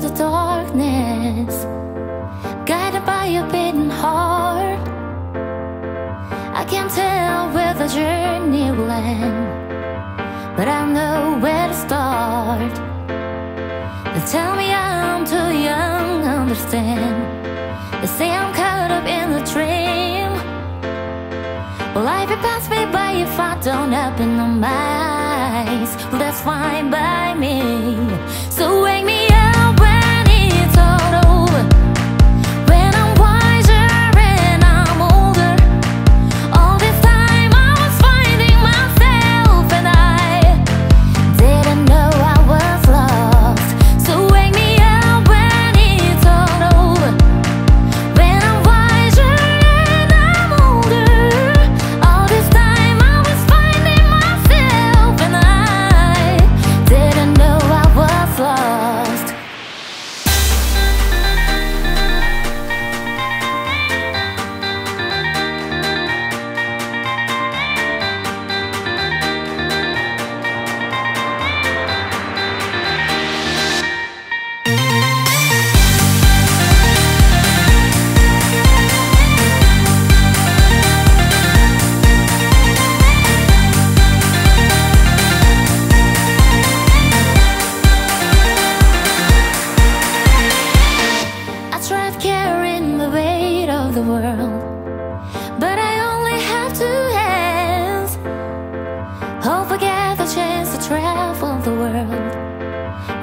the darkness, guided by a beating heart. I can't tell where the journey will end, but I know where to start. They tell me I'm too young to understand. They say I'm caught up in the dream. Well, life will pass me by if I don't open my eyes. Well, that's fine by me.